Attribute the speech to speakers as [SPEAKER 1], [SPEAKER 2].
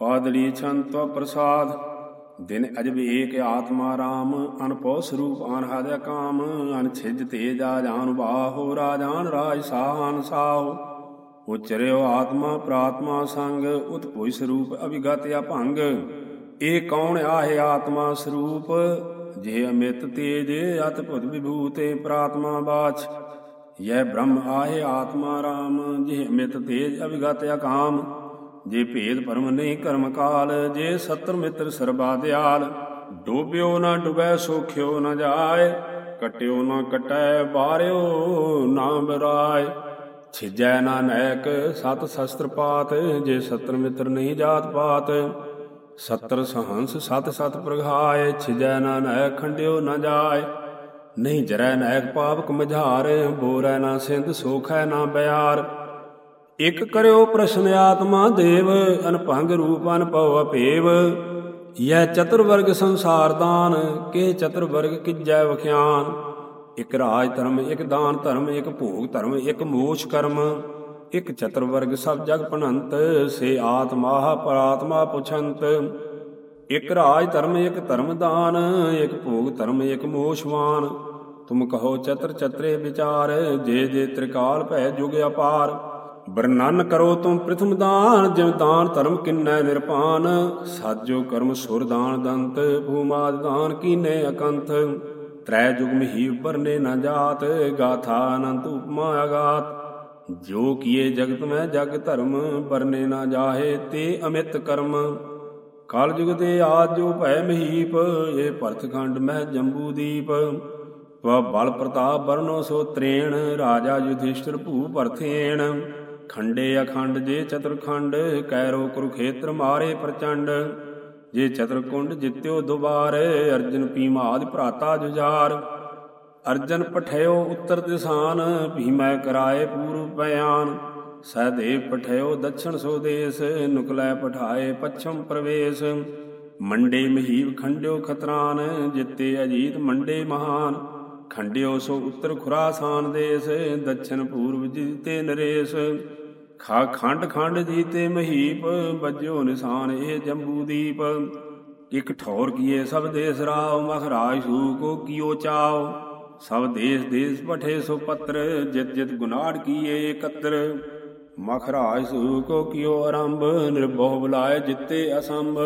[SPEAKER 1] ਪਾਦਲੀ ਛੰਤਵ ਪ੍ਰਸਾਦ, ਦਿਨ ਅਜਬ ਏਕ ਆਤਮਾ ਰਾਮ ਅਨਪੋ ਸਰੂਪ ਅਨਹਦ ਕਾਮ ਅਨ ਛਿਜ ਤੇਜਾ ਜਾਨ ਬਾਹੋ, ਰਾਜਾਨ ਰਾਜ ਸਾਹਨ ਸਾਹੁ। ਉਚਰਿਓ ਆਤਮਾ ਪ੍ਰਾਤਮਾ ਸੰਗ ਉਤਪੋਈ ਸਰੂਪ ਅਭਿਗਤ ਅਭੰਗ। ਇਹ ਕੌਣ ਆਹੇ ਆਤਮਾ ਸਰੂਪ? ਜੇ ਅਮਿਤ ਤੇਜ ਅਤਭੁਤ ਵਿਭੂਤੇ ਪ੍ਰਾਤਮਾ ਬਾਚ। ਯਹ ਬ੍ਰਹਮ ਆਹੇ ਆਤਮਾ ਰਾਮ ਜੇ ਅਮਿਤ ਤੇਜ ਅਭਿਗਤ ਅਕਾਮ। ਜੇ ਭੇਦ ਭਰਮ ਨਹੀਂ ਕਰਮ ਕਾਲ, ਜੇ ਸਤਰ ਮਿੱਤਰ ਸਰਬਾ ਦਿਆਲ, ਡੋਬਿਓ ਨਾ ਡੁਬੈ, ਸੋਖਿਓ ਨਾ ਜਾਏ, ਕਟਿਓ ਨਾ ਕਟੈ ਬਾਰਿਓ ਨਾ ਬਰਾਏ ਛਿਜੈ ਨਾ ਨੈਕ ਸਤ ਸ਼ਸਤਰ ਪਾਤ, ਜੇ ਸਤਰ ਮਿੱਤਰ ਨਹੀਂ ਜਾਤ ਪਾਤ, ਸਤਰ ਸਹੰਸ ਸਤ ਸਤ ਪ੍ਰਗਾਏ, ਛਿਜੈ ਨਾ ਨੈਕ ਖੰਡਿਓ ਨਾ ਜਾਏ। ਨਹੀਂ ਜਰੈ ਨੈਕ ਪਾਪ ਕਮਝਾਰ ਬੋਰੈ ਨਾ ਸਿੰਧ ਸੋਖੈ ਨਾ ਬਿਆਰ। ਇਕ ਕਰਿਓ ਪ੍ਰਸ਼ਨ ਆਤਮਾ ਦੇਵ, ਅਨਭੰਗ ਰੂਪ ਅਨਭਵ ਅਪੇਵ। ਯਹ ਚਤੁਰ ਵਰਗ ਸੰਸਾਰ ਦਾਨ, ਕੇ ਚਤੁਰ ਵਰਗ ਕਿਜੈ ਵਖਿਆਨ। ਇਕ ਰਾਜ ਧਰਮ, ਇਕ ਦਾਨ ਧਰਮ, ਇਕ ਭੋਗ ਧਰਮ, ਇਕ ਮੋਛ ਕਰਮ। ਇਕ ਚਤੁਰ ਵਰਗ ਸਭ ਜਗ ਪਨੰਤ ਸੇ ਆਤਮਾ ਪਰਾਤਮਾ ਪੁਛੰਤ। ਇਕ ਰਾਜ ਧਰਮ, ਇਕ ਧਰਮ ਦਾਨ, ਇਕ ਭੋਗ ਧਰਮ, ਇਕ ਮੋਸ਼ਵਾਨ ਤੁਮ ਕਹੋ ਚਤਰ ਚਤਰੇ ਵਿਚਾਰ, ਜੇ ਜੇ ਤ੍ਰਿਕਾਲ ਭੈ ਜੁਗ ਅਪਾਰ। ਵਰਣਨ ਕਰੋ ਤੁਮ ਪ੍ਰਥਮ ਦਾਨ ਜਿਵ ਦਾਨ ਧਰਮ ਕਿੰਨੈ ਨਿਰਪਾਨ। ਸਾਜੋ ਕਰਮ ਸੁਰ ਦਾਨ ਦੰਤ, ਭੂਮਾਦ ਦਾਨ ਕੀਨੇ ਅਕੰਥ। ਤ੍ਰੈ ਜੁਗ ਮਹੀ ਵਰਨੇ ਨ ਜਾਤ, ਗਾਥਾ ਅਨੰਤ ਉਪਮਾ ਅਗਾਤ। ਜੋ ਕੀਏ ਜਗਤ ਮੈਂ ਜਗ ਧਰਮ, ਵਰਨੇ ਨ ਜਾਹੇ ਤੇ ਅਮਿਤ ਕਰਮ। ਕਲ ਜੁਗ ਤੇ ਆਦ ਜੋ ਭੈ ਮਹੀਪ ਏ ਭਰਤ ਖੰਡ ਮਹਿ ਜੰਬੂ ਦੀਪ। ਵਾ ਬਲ ਪ੍ਰਤਾਪ ਵਰਨੋ ਸੋ ਤ੍ਰੇਣ, ਰਾਜਾ ਯੁਧਿਸ਼ਟਰ ਭੂ ਭਰਥੇਣ ਖੰਡੇ ਅਖੰਡ, ਜੇ ਚਤੁਰਖੰਡ, ਕੈਰੋ ਕੁਰਖੇਤਰ ਮਾਰੇ ਪ੍ਰਚੰਡ। ਜੇ ਚਤੁਰਕੁੰਡ ਜਿੱਤਿਓ ਦੁਬਾਰ, ਅਰਜਨ ਪੀਮਾਦ ਭਰਾਤਾ ਜੁਝਾਰ। ਅਰਜਨ ਪਠਿਓ ਉੱਤਰ ਦਿਸਾਨ, ਭੀਮੈ ਕਰਾਏ ਪੂਰਵ ਬਿਆਨ। ਸਹਦੇਵ ਪਠਿਓ ਦਛਣ ਸੋ ਨੁਕਲੈ ਪਠਾਏ ਪੱਛਮ ਪ੍ਰਵੇਸ਼। ਮੰਡੇ ਮਹੀਵ ਖੰਡਿਓ ਖਤਰਾਨ, ਜਿੱਤੇ ਅਜੀਤ ਮੰਡੇ ਮਹਾਨ। ਖੰਡਿਓ ਸੋ ਉੱਤਰ ਖੁਰਾਸਾਨ ਦੇਸ ਦਛਣ ਪੂਰਵ ਜਿਤੇ ਨਰੇਸ਼। ਖਾ ਖੰਡ ਖੰਡ ਜੀਤੇ ਮਹੀਪ ਬੱਜਿਓ ਨਿਸ਼ਾਨ ਇਹ ਜੰਬੂ ਦੀਪ। ਇਕ ਠੌਰ ਕੀਏ ਸਭ ਦੇਸ ਰਾਵ ਮਖਰਾਜ ਸੂ ਕੋ ਕੀਓ ਚਾਓ ਸਭ ਦੇਸ ਦੇਸ ਪਠੇ ਸੋ ਪੱਤਰ, ਜਿਤ ਜਿਤ ਗੁਨਾੜ ਕੀਏ ਇਕੱਤਰ। ਮਖਰਾਜ ਸੂ ਕੋ ਕੀਓ ਆਰੰਭ, ਨਿਰਭਉ ਬੁਲਾਏ ਜਿੱਤੇ ਅਸੰਭ।